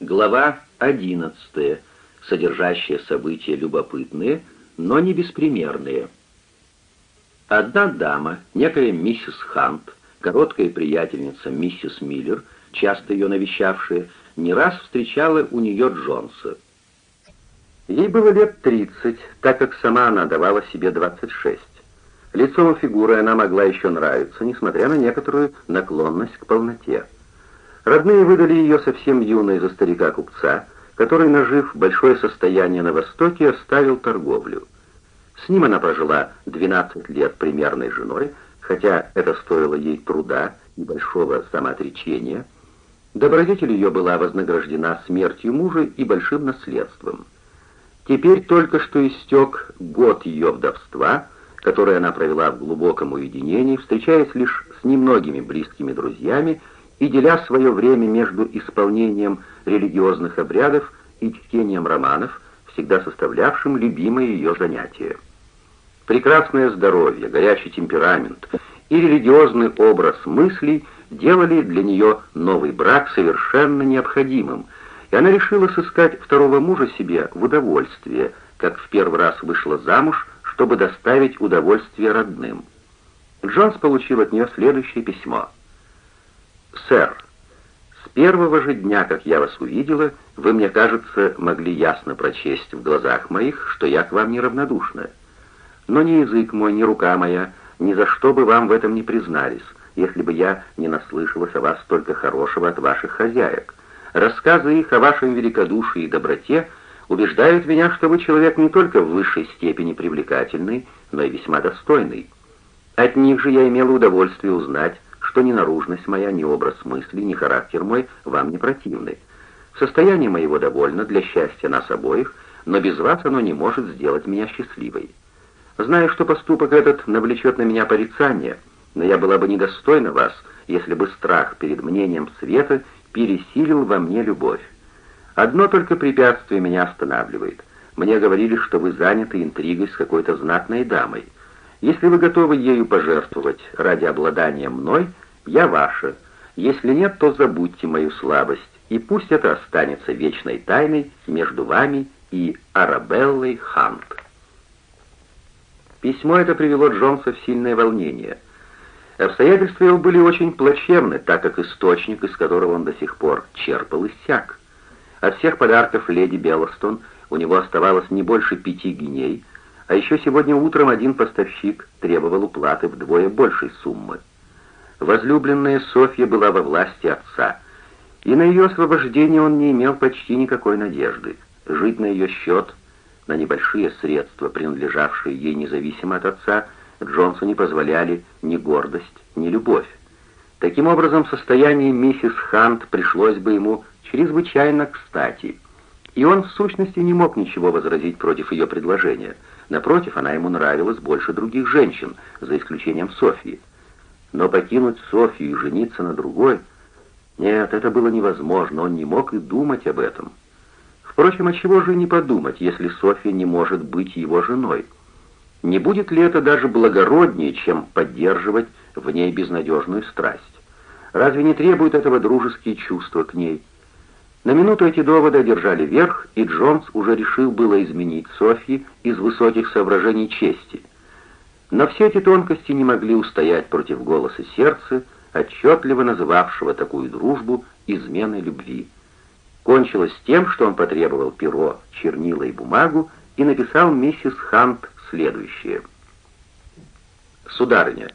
Глава 11, содержащая события любопытные, но не беспримерные. Одна дама, некая миссис Хант, короткая приятельница миссис Миллер, часто ее навещавшая, не раз встречала у нее Джонса. Ей было лет 30, так как сама она давала себе 26. Лицом и фигурой она могла еще нравиться, несмотря на некоторую наклонность к полноте. Родные выдали ее совсем юной за старика-купца, который, нажив большое состояние на Востоке, оставил торговлю. С ним она прожила 12 лет примерной женой, хотя это стоило ей труда и большого самоотречения. Добродетель ее была вознаграждена смертью мужа и большим наследством. Теперь только что истек год ее вдовства, который она провела в глубоком уединении, встречаясь лишь с немногими близкими друзьями, и деля свое время между исполнением религиозных обрядов и чтением романов, всегда составлявшим любимое ее занятие. Прекрасное здоровье, горячий темперамент и религиозный образ мыслей делали для нее новый брак совершенно необходимым, и она решила сыскать второго мужа себе в удовольствие, как в первый раз вышла замуж, чтобы доставить удовольствие родным. Джонс получил от нее следующее письмо — «Сэр, с первого же дня, как я вас увидела, вы, мне кажется, могли ясно прочесть в глазах моих, что я к вам неравнодушна. Но ни язык мой, ни рука моя ни за что бы вам в этом не признались, если бы я не наслышалась о вас столько хорошего от ваших хозяек. Рассказы их о вашем великодушии и доброте убеждают меня, что вы человек не только в высшей степени привлекательный, но и весьма достойный. От них же я имела удовольствие узнать, что ни наружность моя, ни образ мысли, ни характер мой вам не противны. Состояние моего довольно для счастья нас обоих, но без вас оно не может сделать меня счастливой. Знаю, что поступок этот навлечет на меня порицание, но я была бы недостойна вас, если бы страх перед мнением света пересилил во мне любовь. Одно только препятствие меня останавливает. Мне говорили, что вы заняты интригой с какой-то знатной дамой. Если вы готовы ею пожертвовать ради обладания мной, я ваша. Если нет, то забудьте мою слабость, и пусть это останется вечной тайной между вами и Арабеллой Хант. Письмо это привело Джонса в сильное волнение. Обстоятельства его были очень плачевны, так как источник, из которого он до сих пор черпал, иссяк. От всех подарков леди Беллостон у него оставалось не больше пяти гиней, а еще сегодня утром один поставщик требовал уплаты вдвое большей суммы. Возлюбленная Софья была во власти отца, и на ее освобождение он не имел почти никакой надежды. Жить на ее счет, на небольшие средства, принадлежавшие ей независимо от отца, Джонсу не позволяли ни гордость, ни любовь. Таким образом, состояние миссис Хант пришлось бы ему чрезвычайно кстати, и он в сущности не мог ничего возразить против ее предложения. Напротив, она ему нравилась больше других женщин, за исключением Софьи. Но покинуть Софью и жениться на другой... Нет, это было невозможно, он не мог и думать об этом. Впрочем, а чего же не подумать, если Софья не может быть его женой? Не будет ли это даже благороднее, чем поддерживать в ней безнадежную страсть? Разве не требуют этого дружеские чувства к ней? На минуту эти доводы одержали верх, и Джонс уже решил было изменить Софьи из высоких соображений чести — но все эти тонкости не могли устоять против голоса сердца, отчетливо называвшего такую дружбу изменой любви. Кончилось тем, что он потребовал перо, чернила и бумагу и написал миссис Хант следующее. «Сударыня,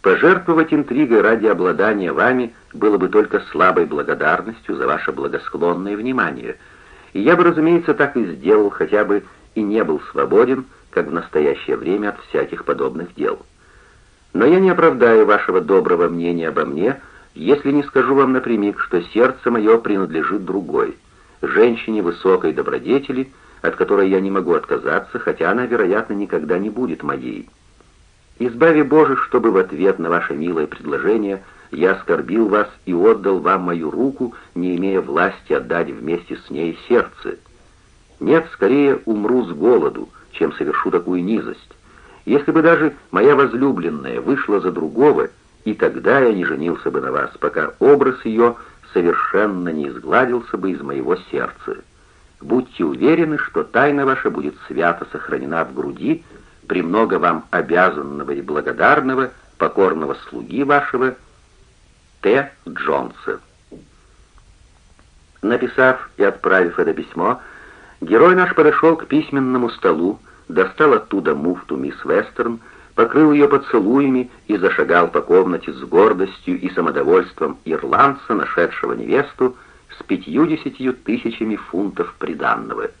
пожертвовать интригой ради обладания вами было бы только слабой благодарностью за ваше благосклонное внимание, и я бы, разумеется, так и сделал, хотя бы и не был свободен, как в настоящее время от всяких подобных дел. Но я не оправдаю вашего доброго мнения обо мне, если не скажу вам напрямик, что сердце мое принадлежит другой, женщине высокой добродетели, от которой я не могу отказаться, хотя она, вероятно, никогда не будет моей. Избави Боже, чтобы в ответ на ваше милое предложение я оскорбил вас и отдал вам мою руку, не имея власти отдать вместе с ней сердце. Нет, скорее умру с голоду, чем совершу такую низость. Если бы даже моя возлюбленная вышла за другого, и тогда я не женился бы на вас, пока образ ее совершенно не изгладился бы из моего сердца. Будьте уверены, что тайна ваша будет свято сохранена в груди, премного вам обязанного и благодарного, покорного слуги вашего, Т. Джонса. Написав и отправив это письмо, герой наш подошел к письменному столу, достал оттуда муфту мисс Вестерн, покрыл ее поцелуями и зашагал по комнате с гордостью и самодовольством ирландца, нашедшего невесту, с пятьюдесятью тысячами фунтов приданного —